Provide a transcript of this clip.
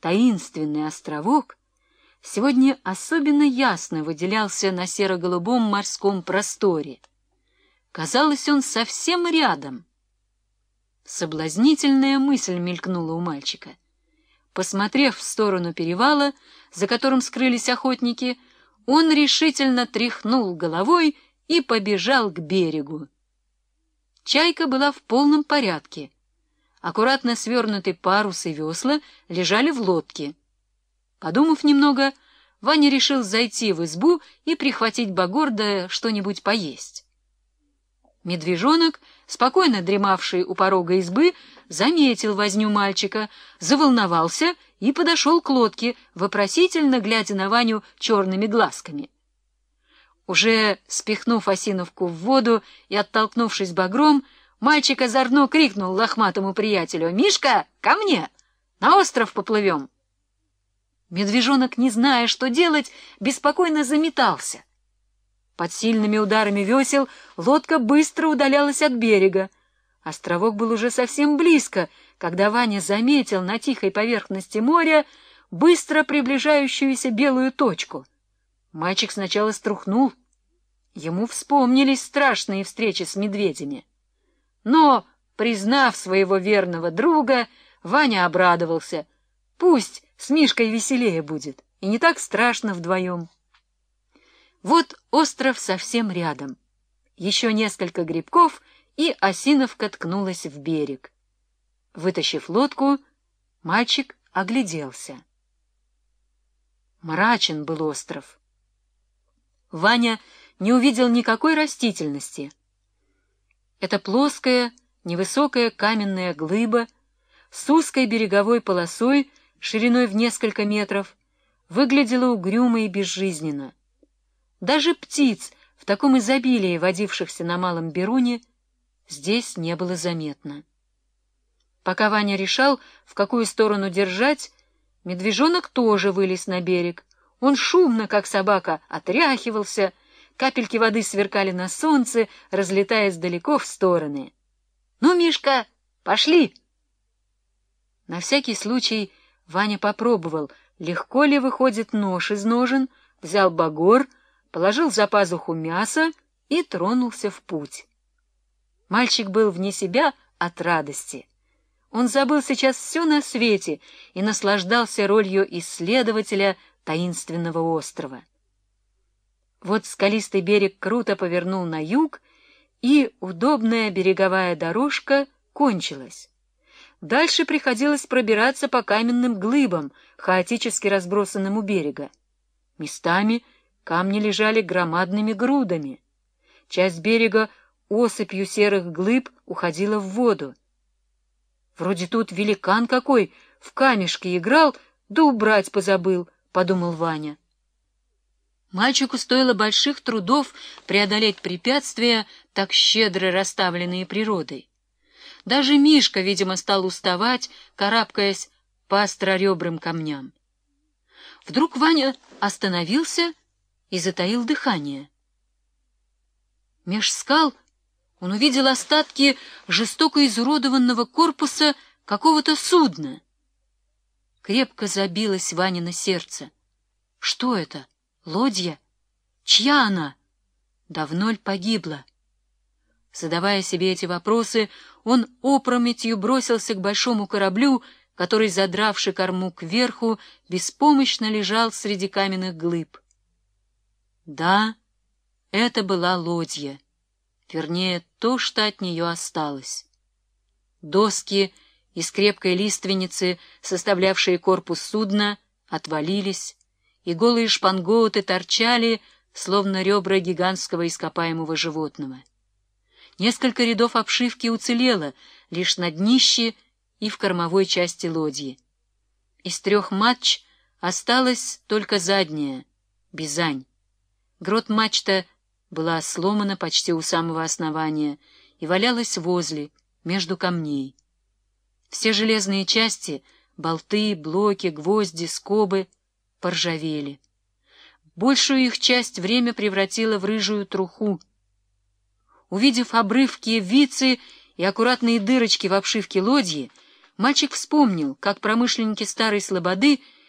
таинственный островок сегодня особенно ясно выделялся на серо-голубом морском просторе. Казалось, он совсем рядом. Соблазнительная мысль мелькнула у мальчика. Посмотрев в сторону перевала, за которым скрылись охотники, он решительно тряхнул головой и побежал к берегу. Чайка была в полном порядке. Аккуратно свернутый парус и весла лежали в лодке. Подумав немного, Ваня решил зайти в избу и прихватить Багорда что-нибудь поесть. Медвежонок, спокойно дремавший у порога избы, заметил возню мальчика, заволновался и подошел к лодке, вопросительно глядя на Ваню черными глазками. Уже спихнув осиновку в воду и оттолкнувшись багром, мальчик озорно крикнул лохматому приятелю «Мишка, ко мне! На остров поплывем!» Медвежонок, не зная, что делать, беспокойно заметался. Под сильными ударами весел лодка быстро удалялась от берега. Островок был уже совсем близко, когда Ваня заметил на тихой поверхности моря быстро приближающуюся белую точку. Мальчик сначала струхнул. Ему вспомнились страшные встречи с медведями. Но, признав своего верного друга, Ваня обрадовался. Пусть с Мишкой веселее будет, и не так страшно вдвоем. Вот остров совсем рядом. Еще несколько грибков, и осиновка ткнулась в берег. Вытащив лодку, мальчик огляделся. Мрачен был остров. Ваня не увидел никакой растительности. Это плоская, невысокая каменная глыба с узкой береговой полосой шириной в несколько метров выглядела угрюмо и безжизненно. Даже птиц, в таком изобилии водившихся на Малом Беруне, здесь не было заметно. Пока Ваня решал, в какую сторону держать, медвежонок тоже вылез на берег. Он шумно, как собака, отряхивался, капельки воды сверкали на солнце, разлетаясь далеко в стороны. — Ну, Мишка, пошли! На всякий случай Ваня попробовал, легко ли выходит нож из ножен, взял багор — положил за пазуху мясо и тронулся в путь. Мальчик был вне себя от радости. Он забыл сейчас все на свете и наслаждался ролью исследователя таинственного острова. Вот скалистый берег круто повернул на юг, и удобная береговая дорожка кончилась. Дальше приходилось пробираться по каменным глыбам, хаотически разбросанным у берега. Местами — Камни лежали громадными грудами. Часть берега осыпью серых глыб уходила в воду. Вроде тут великан какой в камешке играл, да убрать позабыл, — подумал Ваня. Мальчику стоило больших трудов преодолеть препятствия, так щедро расставленные природой. Даже Мишка, видимо, стал уставать, карабкаясь по остроребрым камням. Вдруг Ваня остановился и затаил дыхание. Меж скал он увидел остатки жестоко изуродованного корпуса какого-то судна. Крепко забилось Ванино сердце. Что это? Лодья? Чья она? Давно ли погибла? Задавая себе эти вопросы, он опрометью бросился к большому кораблю, который, задравший корму кверху, беспомощно лежал среди каменных глыб. Да, это была лодья, вернее, то, что от нее осталось. Доски из крепкой лиственницы, составлявшие корпус судна, отвалились, и голые шпангоуты торчали, словно ребра гигантского ископаемого животного. Несколько рядов обшивки уцелело лишь на днище и в кормовой части лодьи. Из трех матч осталась только задняя, Бизань. Грот-мачта была сломана почти у самого основания и валялась возле, между камней. Все железные части — болты, блоки, гвозди, скобы — поржавели. Большую их часть время превратило в рыжую труху. Увидев обрывки вицы и аккуратные дырочки в обшивке лодьи, Мальчик вспомнил, как промышленники Старой Слободы